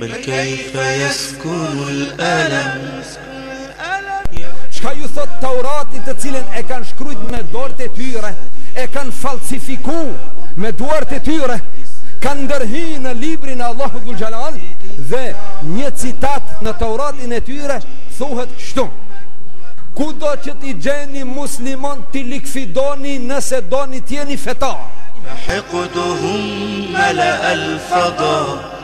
Bel kejfe jeskunul elem Çka ju thot Taurati të cilën e kanë shkrujt me duart e tyre, e kanë falsifiku me duart e tyre, kanë ndërhi në librin e Allahu Dhul Xhelal dhe një citat në Tauratin e tyre thuhet kështu. Kudo që t'i gjeni muslimon t'i likfidoni nëse doni të jeni fetar? Hekuduhum me le el fada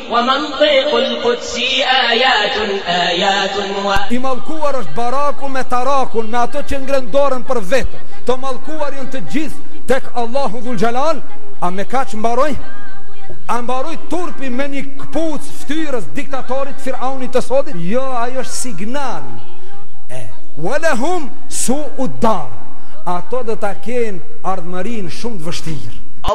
Wa mantiqul Qudsi ayatun ayatun wa. I mallkuar është baraku me tarakun, me ato që ngrenë dorën për veto. Të mallkuar janë të gjithë tek Allahu Dhul Jalal, a me kaq mbaroi? A mbaroi turpi me një këpucë ftyrës diktatorit Firaunit të sodit? Jo, ai është signal. E walahum su'ud dar. Ato do ta kenë ardhmërinë shumë të vështirë.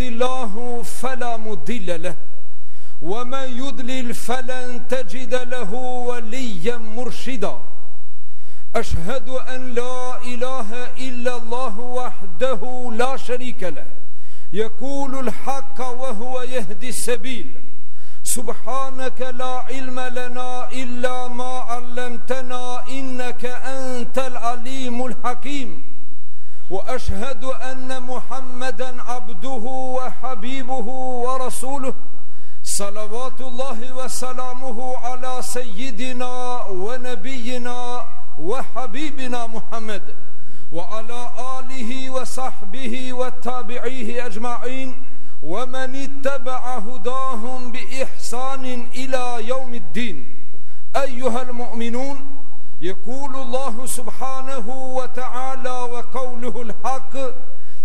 الله فلا مضل له ومن يضلل فلن تجد له وليا مرشدا أشهد أن لا إله إلا الله وحده لا شريك له يقول الحق وهو يهدي السبيل سبحانك لا علم لنا إلا ما علمتنا إنك أنت العليم الحكيم وأشهد أن محمدا عبده وحبيبه ورسوله صلوات الله وسلامه على سيدنا ونبينا وحبيبنا محمد وعلى آله وصحبه وتابعيه أجمعين ومن اتبع هداهم بإحسان إلى يوم الدين أيها المؤمنون يقول الله سبحانه وتعالى وقوله الحق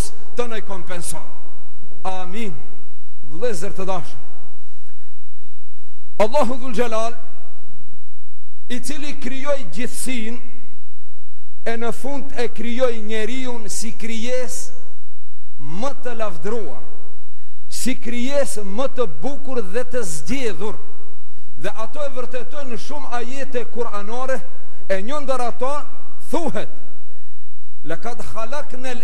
Zot të na kompenson. Amin. Vëllezër të dashur. Allahu dhul Jalal i cili krijoi gjithësinë e në fund e krijoi njeriun si krijesë më të lavdëruar, si krijesë më të bukur dhe të zgjedhur. Dhe ato e vërtetojnë shumë ajete kuranore, e një ndër ato thuhet: "Laqad khalaqna al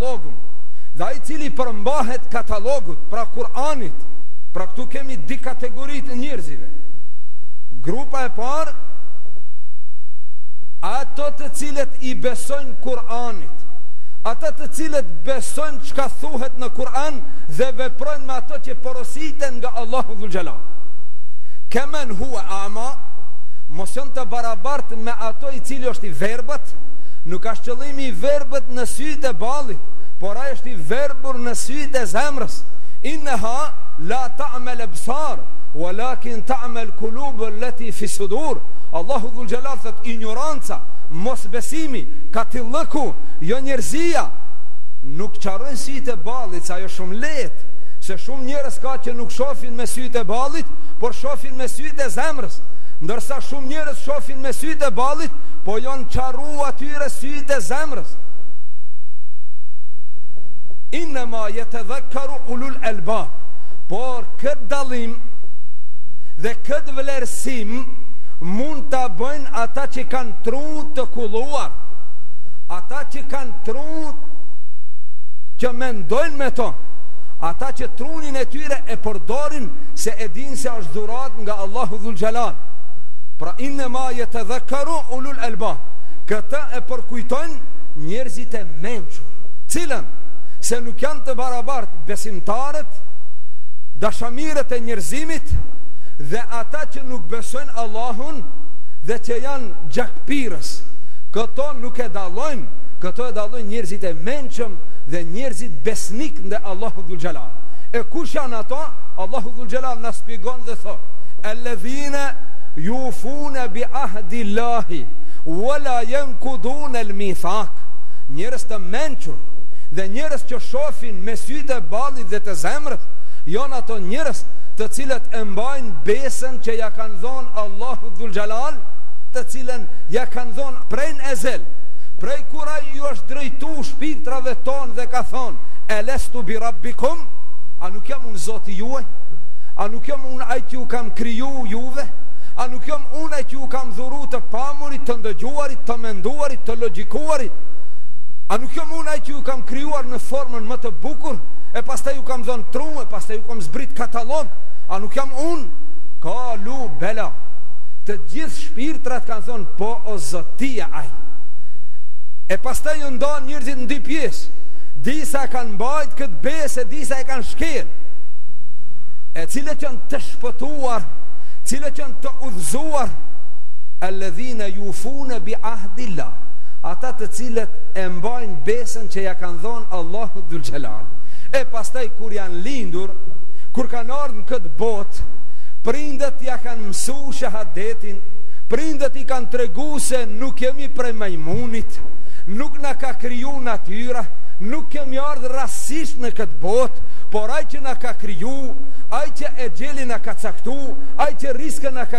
katalogun dhe ai cili përmbahet katalogut pra Kur'anit. Pra këtu kemi dy kategori të njerëzve. Grupa e parë ato të cilët i besojnë Kur'anit, ato të cilët besojnë çka thuhet në Kur'an dhe veprojnë me ato që porositen nga Allahu dhul xhelal. Kemen huwa ama mos janë të barabartë me ato i cili është i verbët, nuk është qëllimi i verbët në sy sytë e ballit, por ai është i verbur në sytë e zemrës. Innaha la ta'mal absar, walakin ta'mal qulub allati fi sudur. Allahu dhul jalal thot injoranca, mosbesimi, katillëku, jonjerëzia. Nuk qorrojnë sytë e ballit, se ajo shumë lehtë se shumë njerëz ka që nuk shohin me sytë e ballit, por shohin me sytë e zemrës. Ndërsa shumë njerëz shohin me sytë e ballit, po janë qorruar atyre sytë e zemrës. Innama jetedhekkeru ulul elbab Por këtë dallim Dhe këtë vlerësim Mund ta bëjnë ata që kanë tru të kulluar Ata që kanë tru Që mendojnë me to Ata që trunin e tyre e përdorin Se e dinë se është dhuratë nga Allahu dhul xhelal Pra innama jetedhekkeru ulul elbab Këta e për kujtojnë njerëzit e mençur, cilën se nuk janë të barabart besimtarët, dashamirët e njerëzimit dhe ata që nuk besojnë Allahun dhe që janë gjakpirës. Këto nuk e dallojnë, këto e dallojnë njerëzit e mençëm dhe njerëzit besnik ndaj Allahu dhul xhelal. E kush janë ato? Allahu dhul xhelal na shpjegon dhe thotë: "Alladhina yufuna bi ahdillahi Wala yankudun al mithaq, njerëz të mençur dhe njerëz që shofin me sytë e ballit dhe të zemrës, janë ato njerëz të cilët e mbajnë besën që ja kanë dhonë Allahu dhul xhelal, të cilën ja kanë dhonë prej në ezel. Prej kur ai ju është drejtu shpirtrave tonë dhe ka thonë, "Elestu bi rabbikum?" A nuk jam unë Zoti juaj? A nuk jam unë ai që ju kam kriju juve? A nuk jam unë ai që ju kam dhuru të pamurit, të ndëgjuarit, të menduarit, të logjikuarit? A nuk jam unë ai që ju kam krijuar në formën më të bukur? E pastaj ju kam dhënë tru, e pastaj ju kam zbrit katalog. A nuk jam unë? Kalu bela. Të gjithë shpirtrat kanë thënë po o Zot, je ai. E pastaj u ndanë njerëzit në dy pjesë. Disa e kanë mbajt këtë besë, disa e kanë shkel. E cilët janë të shpëtuar, cilët janë të udhëzuar, Alladhina yufuna bi ahdilla Ata të cilët e mbajnë besën që ja kanë dhonë Allahu dhul xhelal E pastaj kur janë lindur Kur kanë ardhë në këtë botë Prindët ja kanë mësu shahadetin Prindët i kanë tregu se nuk jemi prej majmunit Nuk na ka kriju natyra Nuk kemi ardhë rasisht në këtë botë Por ai që na ka kriju Ai që exhelin na ka caktu Ai që riskën na ka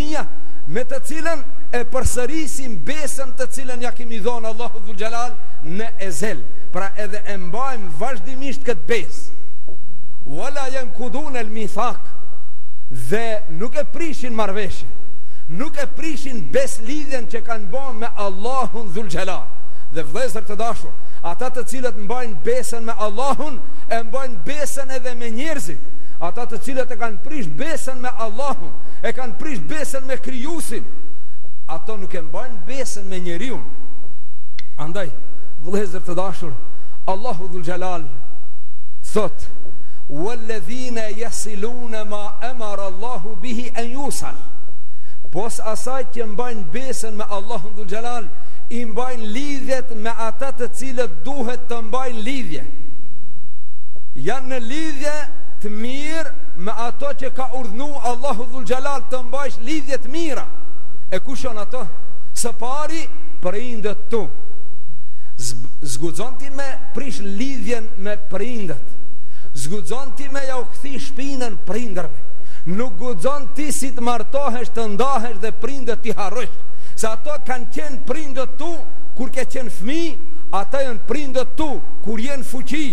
me të cilën e përsërisim besën të cilën ja kemi dhonë Allahu dhul xhelal në ezel. Pra edhe e mbajmë vazhdimisht këtë besë. Wala yankudun al mithaq. Dhe nuk e prishin marrveshjen. Nuk e prishin besëlidhjen që kanë bo me Allahun dhul xhelal. Dhe vëllezër të dashur, ata të cilët mbajnë besën me Allahun, e mbajnë besën edhe me njerëzit. Ata të cilët e kanë prish besën me Allahun, E kanë prish besën me krijuesin. Ato nuk e mbajnë besën me njeriun. Andaj, vëllezër të dashur, Allahu dhul xhelal thot: "Walladhina yasiluna ma amara Allahu bihi an yusal." Pos asaj që mbajnë besën me Allahun dhul xhelal, i mbajnë lidhjet me ata të cilët duhet të mbajnë lidhje. Janë në lidhje të mirë me ato që ka urdhëruar Allahu dhul xhelal të mbajsh lidhje të mira E kush jon ato Së pari prindët tu S'guxon ti me prish lidhjen me prindët S'guxon ti me jau kthy shpinën prindërve Nuk guxon ti si të martohesh të ndahesh dhe prindët t'i harrojsh Se ato kanë qenë prindët tu Kur ke qenë fmi Ata janë prindët tu Kur je në fuqi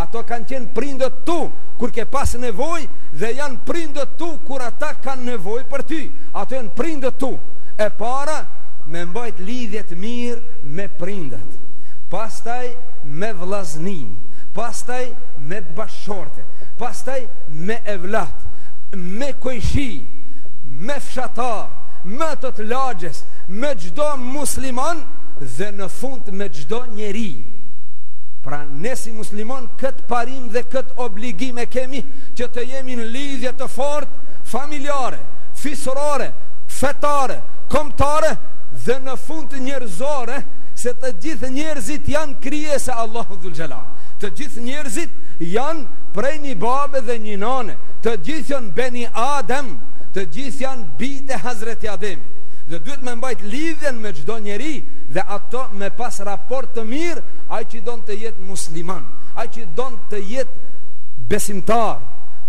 Ato kanë qenë prindët tu Kur ke pas nevojë dhe janë prindët tu kur ata kanë nevojë për ty. Ato janë prindët tu. E para me mbajt lidhje të mirë me prindët. Pastaj me vllaznim, pastaj me bashkëshorte, pastaj me evlat, me kojshi, me fshatar, me ato të lagjes, me çdo musliman dhe në fund me çdo njeri. Pra ne si musliman këtë parim dhe këtë obligim e kemi që të jemi në lidhje të fortë familjare, fisërore, fetare, kombëtare dhe në fund njerëzore, se të gjithë njerëzit janë krijesë e Allahut dhul xhelal. Të gjithë njerëzit janë prej një babe dhe një nane Të gjithë janë beni Adem Të gjithë janë bijtë e hazreti Ademit Dhe duhet me mbajt lidhjen me çdo njeri Dhe ato me pas raport të mirë Ai që don të jetë musliman Ai që don të jetë Besimtar,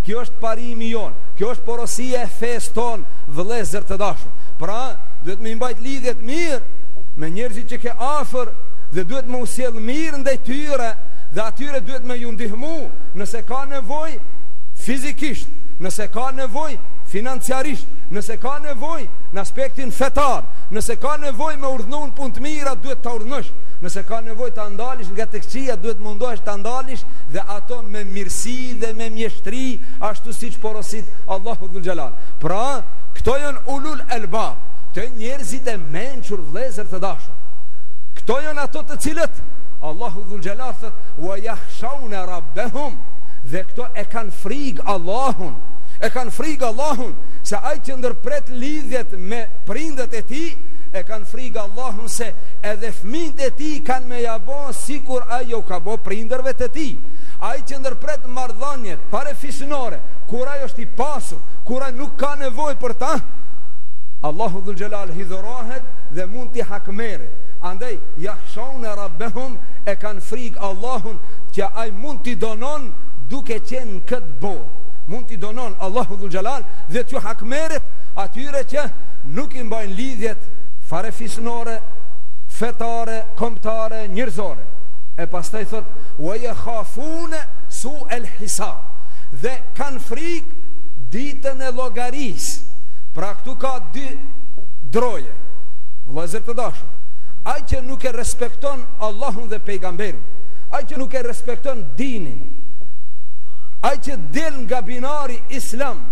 kjo është parimi jonë, kjo është porosia e fesë tonë, vëllezër të dashur. Pra, duhet me mbajt lidhjet mirë me njerëzit që ke afër dhe duhet me u sjell mirë ndaj tyre dhe atyre duhet me ju ndihmu nëse ka nevojë fizikisht, nëse ka nevojë financiarisht, nëse ka nevojë në aspektin fetar, nëse ka nevojë me urdhënu në punë të mira, duhet ta urdhënosh. Nëse ka nevojë ta ndalish nga e keqja, duhet mundohesh ta ndalish dhe ato me mirësi dhe me mjeshtri ashtu siç porosit Allahu dhul xhelal. Pra, këto janë ulul albab, këto janë njerëzit e mençur vëllezër të dashur. Këto janë ato të cilët Allahu dhul xhelal thotë wa yakhshawna rabbahum dhe këto e kanë frikë Allahun. E kanë frikë Allahun se ai që ndërpret lidhjet me prindët e tij e kanë frikë Allahun se edhe fëmijët e tij kanë me ja bë sikur ai ja ka bë prindërve të tij, ai që ndërpret marrëdhëniet farefisnore, kur ai është i pasur, kur ai nuk ka nevojë për ta, Allahu dhul xhelal hidhorohet dhe mund t'i hakmerret. Andaj yahshawna rabbahum e kanë frikë Allahun që ai mund t'i dënon duke qenë në këtë botë. Mund t'i dënon Allahu dhul xhelal dhe t'ju hakmerret atyre që nuk i mbajnë lidhjet farefisnore, fetare, kombëtare, njerëzore. E pastaj thotë Ue jekhafune su el hisab Dhe kanë frikë Ditën e llogarisë Pra këtu ka dy droje Vllezër të dashur Ai që nuk e respekton Allahun dhe pejgamberin Ai që nuk e respekton dinin Ai që del nga binari islam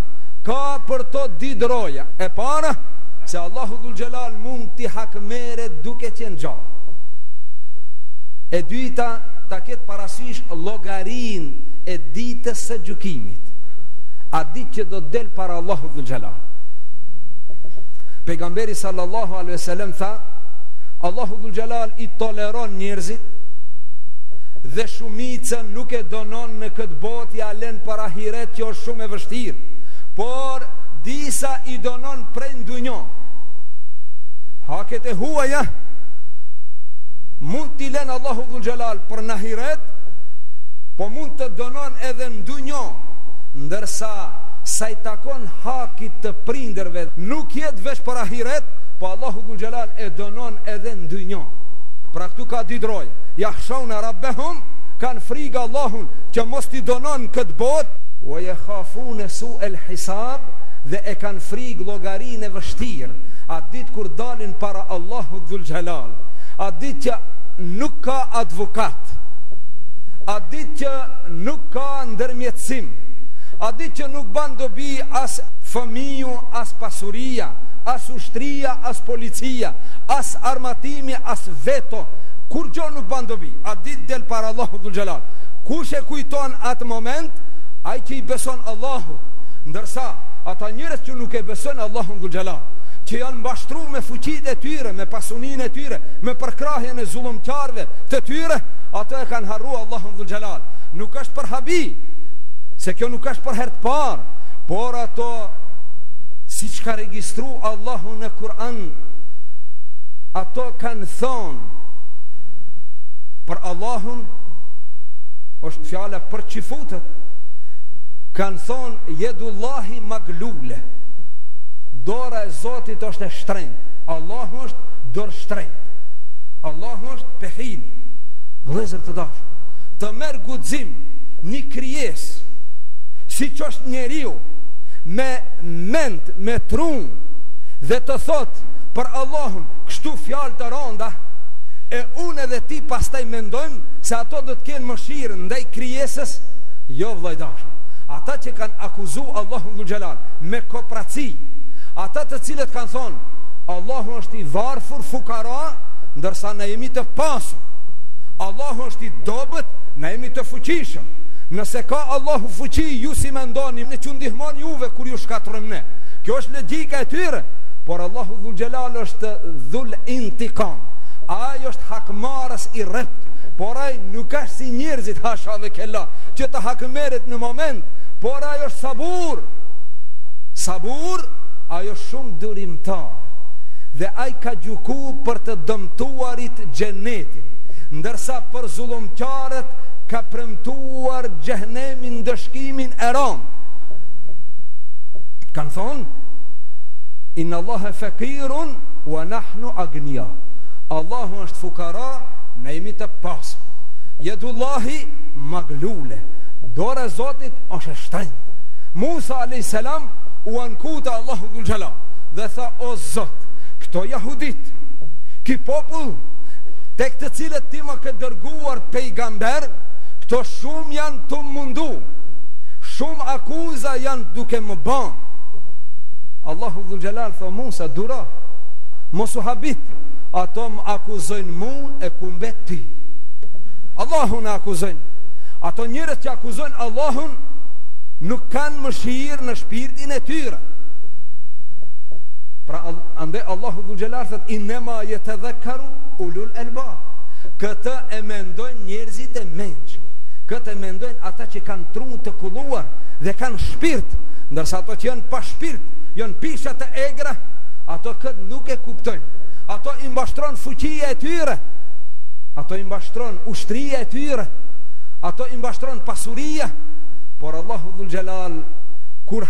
Ka për to dy droje E para Se Allahu dhul xhelal mund t'i hakmerret duke qenë gjallë E dyta, ta ketë parasysh llogarin e ditës së gjykimit. Atë ditë që do të del para Allahut dhul xhelal. Pejgamberi sallallahu alaihi wasallam tha, Allahu dhul xhelal i toleron njerëzit dhe shumicën nuk e dënon në këtë botë ia len për ahiret që është shumë e vështirë, por disa i dënon prej në dynjo. Haket e huaja, Mund t'i len Allahu dhul xhelal për n'ahiret Po mund të dënon edhe në dynjo Ndërsa sa i takon hakit të prindërve Nuk jet veç për ahiret Po Allahu dhul xhelal e dënon edhe në dynjo Pra këtu ka dy droje Jahshaune rabbehum Kanë frikë Allahun Që mos t'i dënon n'këtë botë Ue jekhafune su el hisab Dhe e kanë frikë llogarinë e vështirë Atë ditë kur dalin para Allahut dhul xhelal Atë ditë që nuk ka advokat Atë ditë që nuk ka ndërmjetësim Atë ditë që nuk ban dobi as fëmiju, as pasuria As ushtria, as policia As armatimi, as veto Kurgjo nuk ban dobi Atë ditë del para Allahut dhul xhelal Kush e kujton atë moment Ai që i beson Allahut Ndërsa ata njerëz që nuk e beson Allahun dhul xhelal Që janë mbashtru me fuqitë e tyre Me pas Suninë e tyre me përkrahjen e zullumqarve të tyre, ato e kanë harru Allahun dhul xhelal. Nuk është për habi, se kjo nuk është për herë t'parë, por ato siç ka registru Allahu në Kur'an, ato kanë thonë për Allahun, është fjala për çifutët, kanë thonë jedullahi maglule, dora e Zotit është e shtrenjtë, Allahu është dorështrenjtë Allahu është pehil Vllezër të dashur Të merr guxim Një krijesë Siç është njeriu Me mend, me tru Dhe të thotë Për Allahun, kështu fjalë të ronda E unë edhe ti pastaj mendojmë Se ato do të kenë mëshirë Ndaj krijesës Jo vlla i dashur Ata që kanë akuzu Allahun dhul xhelal Me kopraci Ata të cilët kanë thonë Allahu është i varfur fukara Ndërsa ne jemi të pasur Allahu është i dobët Ne jemi të fuqishëm Nëse ka Allahu fuqi Ju si mendoni Ne që ndihmon juve Kur ju shkatërrojmë ne Kjo është logjika e tyre Por Allahu dhul xhelal është dhul intikam Ai është hakmarrës i rreptë Por ai nuk është si njerëzit Hasha ve kella Që të hakmerret në moment Por ai është sabur Sabur Ai është shumë durimtar dhe ai ka gjyq për të dëmtuarit xhennetin, ndërsa për zullumqarët ka premtuar xhehnemin ndëshkimin e rëndë. Kanë thonë Innallaha faqirun wa nahnu agniya. Allahu është fukara, ne jemi të pasur. Yadullahi maglule. Dora e Zotit është e shtrenjtë. Musa alayhis salam u ankua te Allahu dhul xhelal dhe tha o Zot këto jahuditë ky popull tek të cilët ti më ke dërguar pejgamber këto shumë janë tu më mundu shumë akuza janë duke më ban Allahu dhul xhelal tha Musa duro mos u habit ato më akuzojnë mu e ku mbet ti Allahun e akuzojnë ato njerëz që akuzojnë Allahun nuk kanë mëshirë në shpirtin e tyre tjera. Prandej Allahu dhul xhelal thotë Innema jetedhekkeru ulul elbab Këtë e mendojnë njerëzit e mençëm Këtë e mendojnë ata që kanë trunin të kulluar Dhe kanë shpirt Ndërsa ato që janë pa shpirt Janë bisha të egra Ato këtë nuk e kuptojnë Ato i mashtron fuqia e tyre Ato i mashtron ushtria e tyre Ato i mashtron pasuria Por Allahu dhul xhelal Kur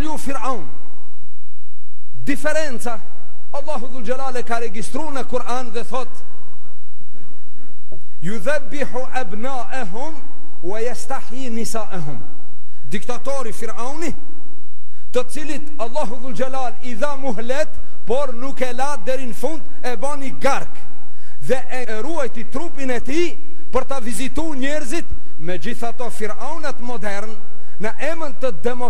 Ej o Firaun, diferenca Allahu dhul xhelal e ka regjistru në Kur'an dhe thotë Judhebbihu ebnaehum Ua jestahji nisaehum Diktatori Firauni Të cilit Allahu dhul xhelal i dha muhlet Por nuk e la deri në fund e bani gark Dhe e ruajti trupin e tij Për ta vizitu njerëzit Megjithatë Firaunat modernë Në emën të demokratikë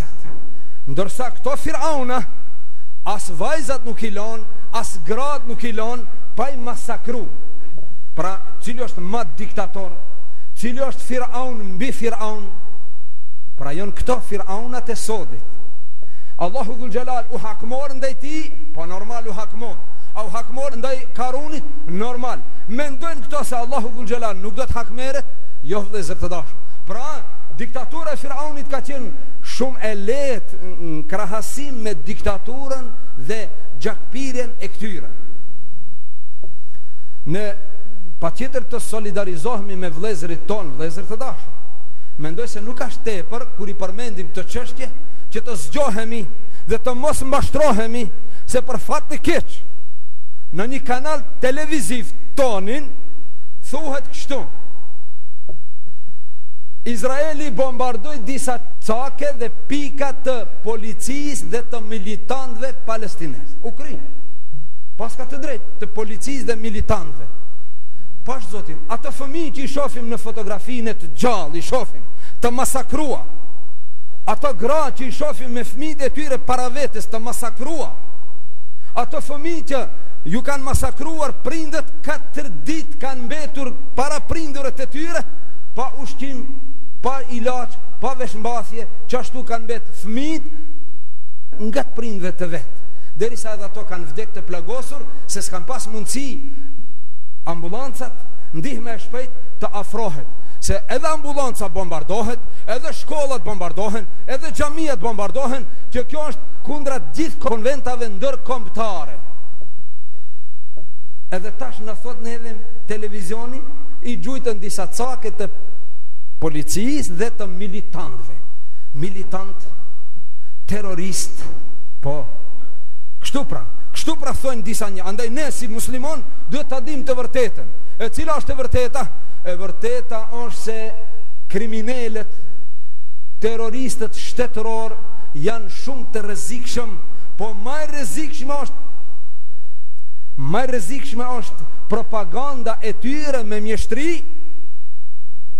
shpejt. Ndërsa këto firauna as vajzat nuk i lënë, as gratë nuk i lënë pa i masakru. Pra, cili është më diktator? Cili është firaun mbi firaun? Pra janë këto firaunat e sodit. Allahu dhul xhelal u hakmor ndaj tij, po normal u hakmor. A u hakmor ndaj Karunit, normal. Mendojnë këto se Allahu dhul xhelal nuk do të hakmerret, jo dhe zërtëdashë. Pra, diktatura e Firaunit ka qenë shumë e lehtë në krahasim me diktaturën dhe gjakpirjen e këtyre. Ne patjetër të solidarizohemi me vllezërit tonë, vllezër të dashur. Mendoj se nuk ashtë tepër, kur i përmendim këto çështje, që të zgjohemi dhe të mos mashtrohemi se për fat të keq në një kanal televiziv tonin thuhet kështu Izraeli bombardoi përfshin disa cake dhe pika të policisë dhe të militantëve palestinezë. U kri. Paska të drejtë të policisë dhe militantëve. Pash zotin, ato fëmijë që i shohim në fotografi e të gjallë, i shohim të masakrua. Ato gra që i shohim me fëmijët e tyre para vetes të masakrua. Ato fëmijë që ju kanë masakruar prindët katër ditë kanë mbetur para prindërve e tyre pa ushqim pa ilaç, pa veshmbathje, që ashtu kanë mbet fëmijt ngat prindve të vet. Derisa edhe ato kanë vdek të plagosur, se s'kanë pas mundësi ambulancat, ndihma e shpejtë të afrohet. Se edhe ambulanca bombardohet, edhe shkollat bombardohen, edhe xhamiat bombardohen, që kjo është kundra gjithë konventave ndërkombëtare. Edhe tash na thotë neve televizioni, i gjujtën disa cake të policisë dhe të militantëve. Militant terrorist, po. Kështu pra, kështu pra thonë disa një. Andaj ne si musliman duhet ta dimë të vërtetën. E cila është e vërteta? E vërteta është se kriminelët terroristët shtetëror janë shumë të rrezikshëm, po më e rrezikshme është më e rrezikshme është propaganda e tyre me mjeshtri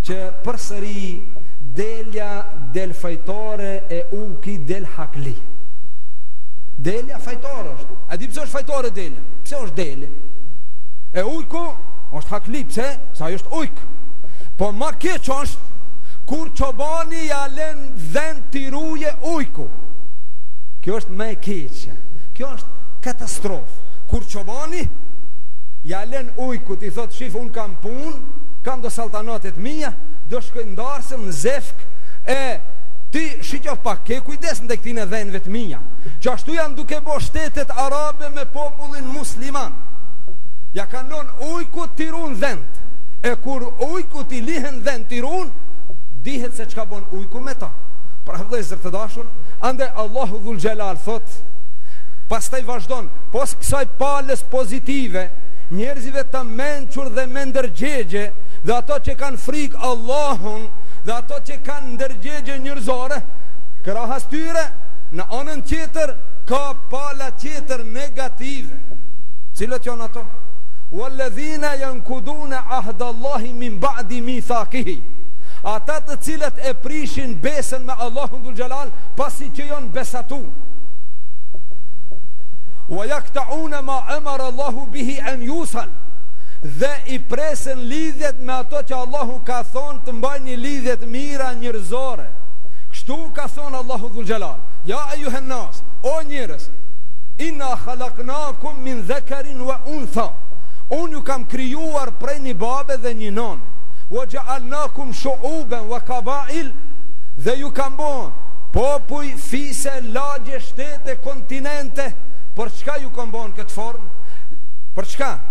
që përsëri delja del fajtore e ujku del hakli. Delja fajtore është. A di pse është fajtore delja? Pse është dele? E ujku është hakli, pse? Se ai është ujk. Po më keq është kur çobani ia len dhent t'i ruje ujkut. Kjo është më e keqja. Kjo është katastrofë. Kur çobani ia len ujkut i thotë shif unë kam punë, Kam do saltanate t'mija, do shkoj n'dasëm në zefk, e ti shiqo pak, ke kujdes në dektin e dhenve të mija, që ashtu janë duke bo shtetet arabe me popullin musliman, ia kanë lon ujkut t'i run dhent, e kur ujkut i lihen dhent t'i run, dihet se çka bon ujku me ta. Pra vllezër të dashur, andaj Allahu dhul xhelal thotë, pastaj vazhdon, pos kësaj palës pozitive, njerëzve të mençur dhe mençur, kanë ndërgjegje dhe ato që kanë frikë Allahun dhe ato që kanë ndërgjegje njërzore, krahas tyre në anën tjetër ka pala tjetër negative. Cilët janë ato? Walladhina yankuduna ahda Allahi min ba'di mithaqihi. Ata të cilët e prishin besën me Allahun dhul xhelal pasi që janë besatu. Wa yaqta'una ma amara Allahu bihi an yusal. dhe i presen lidhjet me ato që Allahu ka thonë të mbajni lidhjet mira njërzore. Kështu ka thonë Allahu dhul gjelal, ja ejuhen nas, o njerëz, ina khalaknakum min dhekarin wa untha, unë ju kam krijuar prej një babe dhe një nonë, wa gjaalnakum shuuben wa kabail, dhe ju kam bon, popuj, fise, lagje, shtete, kontinente, për çka ju kam bon këtë formë? Për çka?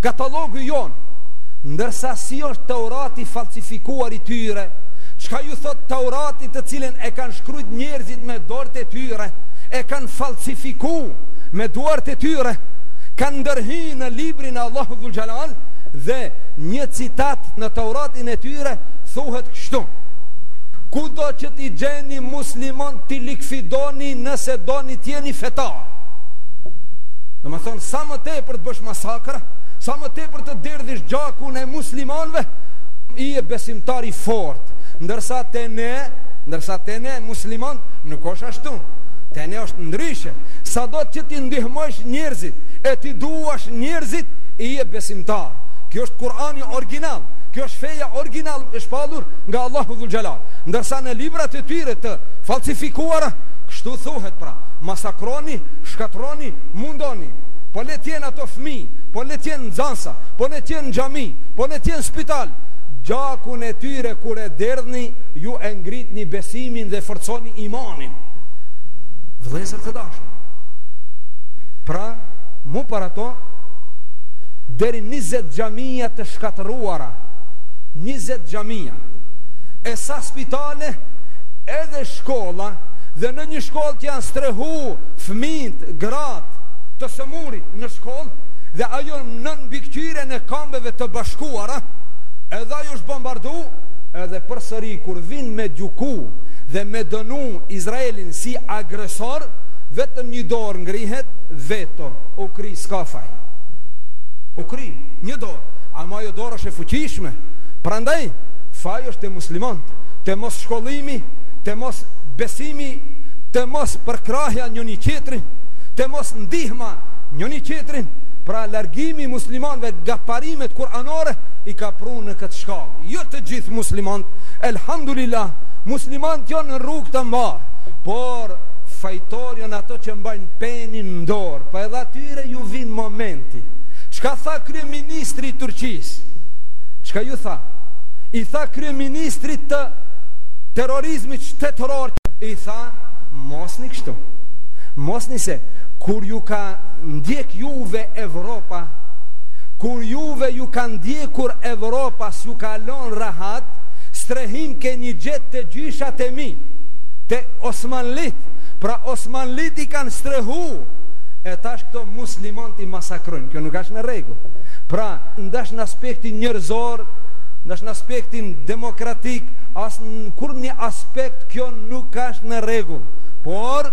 Katalogu jonë, ndërsa si është taurati falsifikuar i tyre, çka ju thot taurati të cilin e kanë shkrujt njerëzit me duart e tyre, e kanë falsifiku me duart e tyre, kanë ndërhy në librin e Allahu Dhul Gjalal dhe një citat në tauratin e tyre thuhet kështu. Kudo që t'i gjeni muslimon t'i likfidoni nëse doni të jeni fetar? Domethonë, sa më tepër të bësh Masakra, sa më tepër të derdhish gjakun e muslimanëve, je besimtar i fort, ndërsa te ne, ndërsa te ne musliman nuk është ashtu. Te ne është ndryshe. Sa do të t'i ndihmosh njerëzit e t'i duash njerëzit, je besimtar. Kjo është Kurani origjinal. Kjo është feja origjinal e shpallur nga Allahu dhul Jalal. Ndërsa në librat e tyre të falsifikuara, kështu thuhet pra, masakroni, shkatroni, mundoni. le të jenë ato fëmijë, po le të jenë nxënësa, po le të jenë në xhami, po le të jenë spital. Gjakun e tyre kur e derdhni, ju e ngritni besimin dhe forconi imanin. Vëllezër të dashur. Pra, m'u paraqit deri 20 xhamia të shkatërruara. 20 xhamia. E sa spitale, edhe shkolla dhe në një shkollë që janë strehu fëmijët, gratë, të sëmurit në shkollë dhe ajo nën mbikqyrjen e kombeve të bashkuara, edhe ajo është bombardu, edhe përsëri kur vijn me gjuku dhe me dënu Izraelin si agresor, vetëm një dorë ngrihet, veto, u kri s'ka faj. U kri, një dorë, ama ajo dorë është e fuqishme, prandaj, faj është te muslimant, te mosshkollimi, te mosbesimi, te mospërkrahja njëni-tjetrit, të mos ndihmu njëni-tjetrin, pra largimi i muslimanve nga parimet kuranore, i ka pru në këtë shkallë. Jo të gjithë muslimant, elhamdulillah, muslimant janë në rrugë të mbarë, por fajtor janë ato që mbajnë penin në dorë, po edhe atyre ju vjen momenti. Çka tha kryeministri i Turqisë? Çka ju tha? I tha kryeministrit të terrorizmit shtetëror, i tha mosni kështu. Mosni, se, kur ju ka ndjek juve Evropa, kur juve ju ka ndjekur Evropa, s'ju ka lon rahat, strehim keni gjetë te gjyshat e mi, te Osmanlit, pra Osmanlit i kanë strehu, e tash këto muslimon t'i masakrojnë, kjo nuk ashtë në rregull. Pra, ndash në aspektin njerëzor, ndash në aspektin demokratik, as në kurrnjë aspekt kjo nuk ashtë në rregull. Por,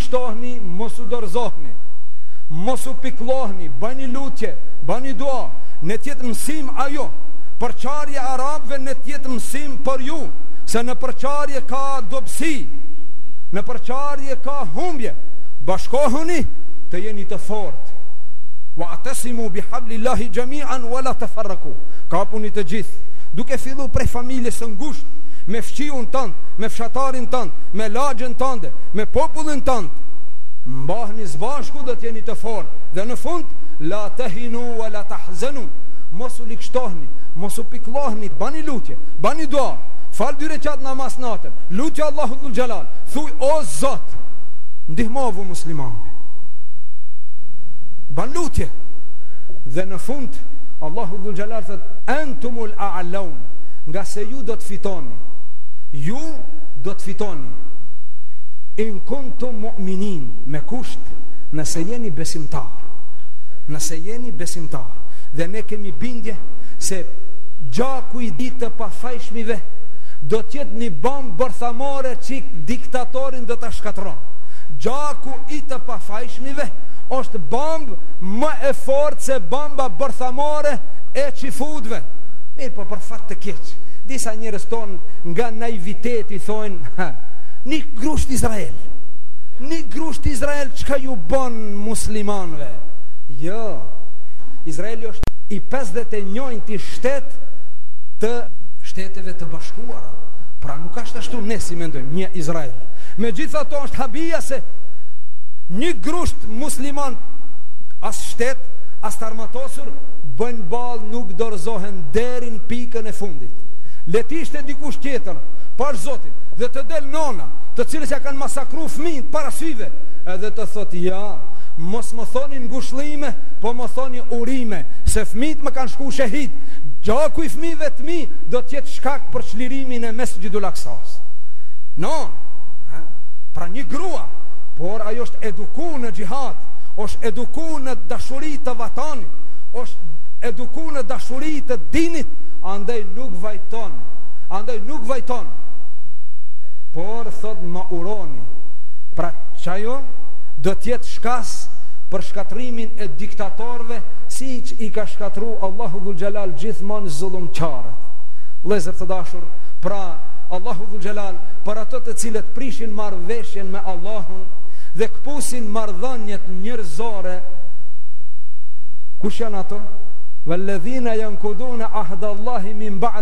shtohni, mos u dorëzohni, mos u pikllohni, bani lutje, bani dua, ne t'jetë mësim ajo përçarje e arabve, ne t'jetë mësim për ju, se në përçarje ka dobësi, në përçarje ka humbje, bashkohuni të jeni të fortë, wa atasimu bi hablillahi jami'an wala tafarraqu kapuni të gjithë duke fillu prej familjes së ngushtë me fqinjin tënd, me fshatarin tënd, me lagjen tënde, me popullin tënd. Mbahni së bashku do të jeni të fortë. Dhe në fund, la tahinu wa la tahzanu. Mos u ligshtohni, mos u pikllohni, bani lutje, bani dua. Fal dy rekat namaz natën. Lutju Allahu dhul xhelal. Thuj o Zot, ndihmovu muslimanëve. Ban lutje. Dhe në fund Allahu dhul xhelal thot antumul a'laun, ngase ju do të fitoni. Ju do të fitoni. in kuntum mu'minin me kusht nëse jeni besimtar nëse jeni besimtar dhe ne kemi bindje se gjaku i të pafajshmive do t'jetë një bombë bërthamore që diktatorin do ta shkatrron gjaku i të pafajshmive është bombë më e fortë se bomba bërthamore e çifutve mirëpo për fat të keq disa njerëz tonë nga naiviteti thonë Ha, një grusht Izrael Një grusht Izrael çka ju bon muslimanve Jo Izraeli është i 51-ti shtet të Shteteve të Bashkuara Pra nuk ashtë ashtu ne si mendojmë një Izrael Megjithatë është habia se Një grusht musliman As shtet, as të armatosur Bëjnë ballë nuk dorëzohen deri n'pikën e fundit Le t'ishte dikush tjetër Pash Zotin, dhe të del nona, të cilës ja kanë masakru fëmijët para syve, edhe të thot ja, mos më thoni ngushllime, po më thoni urime, se fëmijët më kanë shku shehid. Gjaku i fëmijëve të mi do të jetë shkak për çlirimin e Mesxhidul Aksas. Nona, pra një grua, por ajo është eduku në xhihad, është eduku në dashuri të vatanit, është eduku në dashuri të dinit, andaj nuk vajton Andaj nuk vajton Por thotë ma uroni Pra qajo do të jetë shkas për shkatërrimin e diktatorëve siç i ka shkatërru Allahu dhul xhelal gjithmonë zullumqarët vëllezër të dashur pra Allahu dhul xhelal për ato të cilët prishin marrëveshjen me Allahun dhe këpusin marrëdhëniet njerëzore kush janë ato? Velledhine jenkudune ahdallahi min ba'd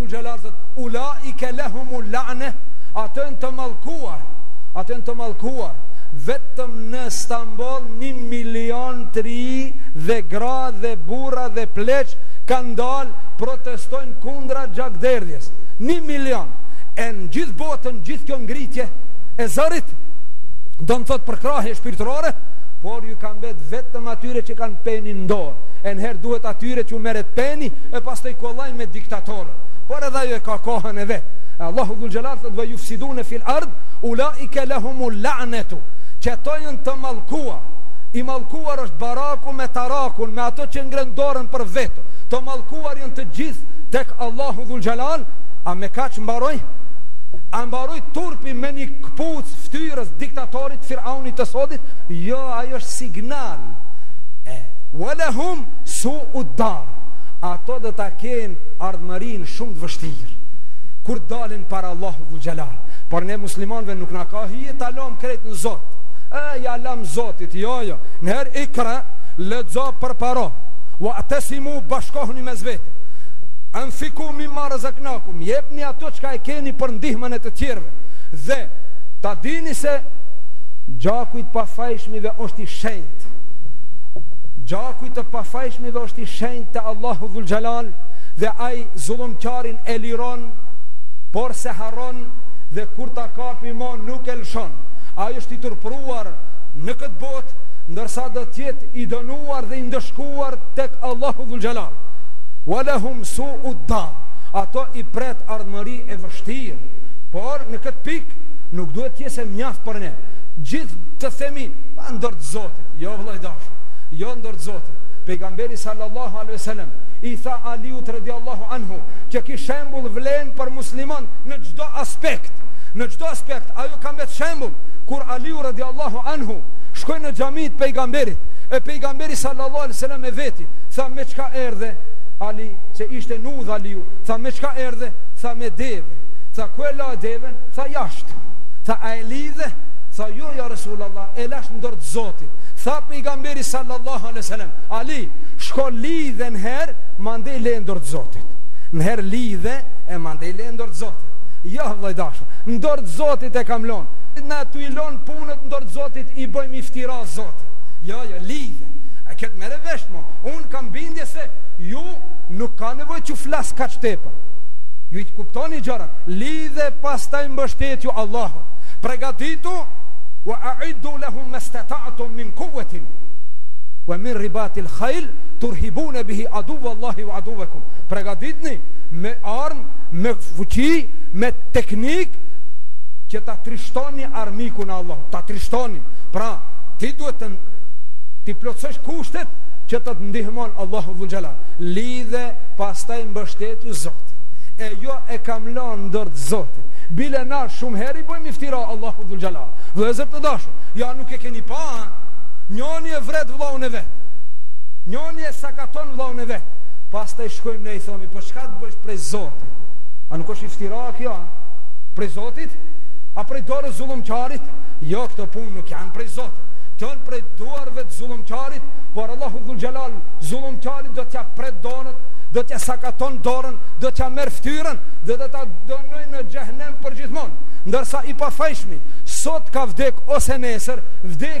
Allahu xhelal thotë ulaike lehumul lane ato janë të mallkuar ato janë të mallkuar vetëm në Stamboll një milion të ri dhe gra dhe burra dhe pleq kanë dalë protestojnë kundra gjakderdhjes një milion e në gjithë botën gjithë kjo ngritje e zërit domethënë përkrahje shpirtërore por ju ka mbet vetëm atyre që kanë penin n'dorë e njëherë duhet atyre që u merret peni e pastaj kollaj me diktatorë, por edhe ajo e ka kohën e vet. Allahu dhul xhelal thotë ve jufsidune fil ard, ulaike lehumul lanetu, qato janë të mallkuar, i mallkuar është Baraku me tarakun, me ato që ngrenë dorën për vetë, të mallkuar janë të gjithë, tek Allahu dhul xhelal, ama me kaq mbaroi? A mbaroi turpi me një këpucë ftyrës diktatorit firaunit të sodit? Jo, ajo është sinjal. E, ue lehum suud dar. Ato do ta kenë ardhmërinë shumë të vështirë kur dalin para Allahu dhul xhelal por ne muslimanve nuk na ka hije ta lamë krejt në Zot e ja lamë Zotit jo jo njëherë ikra lexo përpara wa atesimu bashkohni mes vete anfiku mimma rezeknakum jepni ato çka e keni për ndihmën e të tjerëve dhe ta dini se gjaku i të pafajshmit është i shenjtë gjaku i të pafajshmit është i shenjtë shenjtë te Allahu dhul xhelal dhe ai zullumqarin e liron por s'e harron dhe kur ta kapi mo nuk e lëshon ai është i turpruar në këtë botë ndërsa do të jetë i dënuar dhe i ndëshkuar tek Allahu dhul xhelal walahum suud dar ato i pret ardhmëri e vështirë por në këtë pikë nuk duhet të jesë mjaft për ne gjithë të themi n'dorë të Zotit jo vëlla i dashur jo n'dorë të Zotit Pejgamberi sallallahu alaihi wasallam i tha Aliut radiallahu anhu që ky shembull vlen për musliman në çdo aspekt. Në çdo aspekt ajo ka mbet shembull kur Aliu radiallahu anhu shkoi në xhami te pejgamberi e pejgamberi sallallahu alaihi wasallam e veti tha me çka erdhe Ali se ishte në udhë Aliu tha me çka erdhe tha me deve tha ku e le deven tha jashtë tha a e lidhe tha jo jo ja Resulallah e lash në dorë të Zotit tha pejgamberi sallallahu alaihi wasallam. Ali, shko lidhe niherë, mandej le në dorë të zotit. Niherë lidhe, e mandej le në dorë të zotit. Ja, jo, vëlla i dashur, në dorë të zotit e kam lonë. Na tu i lonë punët, në dorë të zotit i bëjmë iftira zotit. Ja, jo, ja, jo, lidhe. E këtë merre vesh, mo. Unë kam bindje se ju nuk ka nevoj që flas kaq tepër. Ju i kuptoni gjërat, lidhe pastaj mbështetju Allahut. Pregatitu, wa a iddu lehum mestetatum min kuvetin. Wa min ribatil khayl turhibuna bihi adu wallahi wa adu wakum. Pregatitni me arm, me fuqi, me teknik që ta trishtoni armikun e Allahut, ta trishtoni. Pra, ti duhet t'i plotësosh kushtet që të të ndihmon Allahu dhul xhelal. Lidhe pastaj mbështetju Zotit. E jo e kam lënë n'dorë t'Zotit. Bile na shumë herë i bëjmë iftira Allahut dhul xhelal. Vëllezër të dashur, a nuk e keni pa, Njoni e vret vllaun e vet. Njoni e sakaton vllaun e vet. Pastaj shkojmë ne i themi, "Po çka të bësh prej Zotit?" A nuk është iftira kjo? Prej Zotit? A prej dorës zullumqarit? Jo, këto punë nuk janë prej Zotit. Këto janë prej duarve të zullumqarit, por Allahu dhul xhalal zullumqarit do t'ja pret dorën, do t'ja sakaton dorën, do t'ja merr fytyrën, do ta dënoj në xhehenem për gjithmonë. Ndërsa i pafajshmi sot ka vdek ose nesër, vdek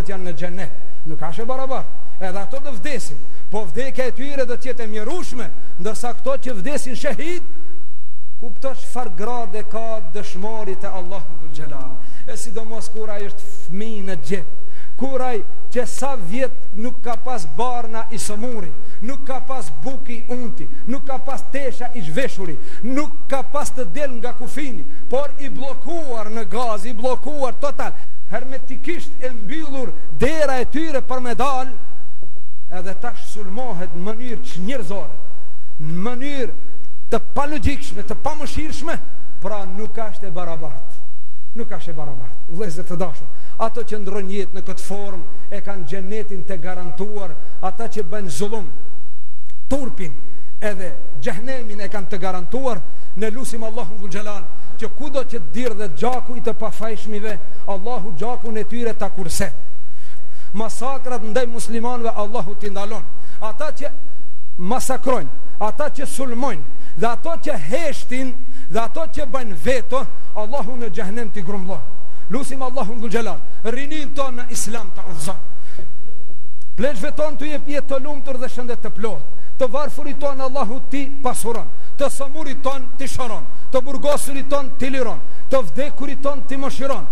janë në xhenet. Nuk është e barabartë. Edhe ato do vdesin, po vdekja e tyre do të jetë e mjerushme, ndërsa këto që vdesin shahid, kuptosh çfarë grade ka dëshmori te Allahu dhul xhelal. E sidomos kur ai është fëmijë në djep, kur ai që sa vjet nuk ka pas barna i sëmuri, nuk ka pas buk i unti, nuk ka pas tesha i zhveshuri, nuk ka pas të del nga kufini, por i bllokuar në Gazë, i bllokuar total, hermetikisht e mbyllur dera e tyre për me dal edhe tash sulmohet në mënyrë çnjerëzore në mënyrë të palogjikshme, të pamëshirshme pra nuk ashtë e barabart nuk ashtë e barabart vllezër të dashur ato që ndrrojn jetë në këtë form e kanë xhenetin të garantuar ata që bëjnë zullum turpin edhe xhehenemin e kanë të garantuar ne lusim Allahun dhul xhelal që kudo që të derdhet gjaku i të pafajshmëve Allahu gjakun e tyre ta kurse. Masakrat ndaj muslimanëve Allahu t'i ndalon. Ata që masakrojnë, ata që sulmojnë dhe ato që heshtin dhe ato që bëjnë veto, Allahu në xhehenem t'i grumbullon. Lusim Allahun dhul xhelal, rininë tonë në Islam ta udhëzon. Pleqve tonë t'u jep jetë të lumtur dhe shëndet të plotë. Të varfurit tonë Allahu t'i pasuron, të sëmurit tonë t'i shëron, të burgosurit tonë t'i liron, të vdekurit tonë t'i mëshiron.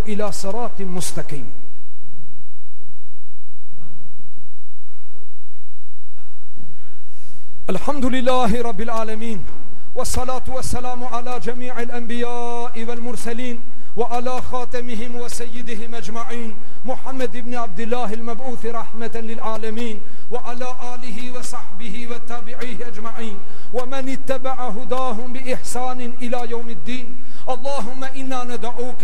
إلى صراط مستقيم الحمد لله رب العالمين والصلاة والسلام على جميع الأنبياء والمرسلين وعلى خاتمهم وسيدهم أجمعين محمد بن عبد الله المبعوث رحمة للعالمين وعلى آله وصحبه وتابعيه أجمعين ومن اتبع هداهم بإحسان إلى يوم الدين اللهم إنا ندعوك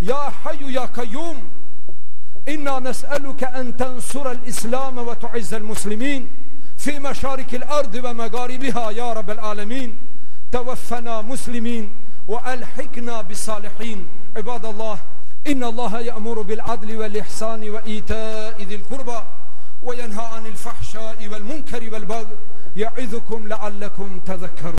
يا حي يا قيوم إنا نسألك أن تنصر الإسلام وتعز المسلمين في مشارك الأرض ومغاربها يا رب العالمين توفنا مسلمين وألحقنا بالصالحين عباد الله إن الله يأمر بالعدل والإحسان وإيتاء ذي القربى وينهى عن الفحشاء والمنكر والبغي يعظكم لعلكم تذكرون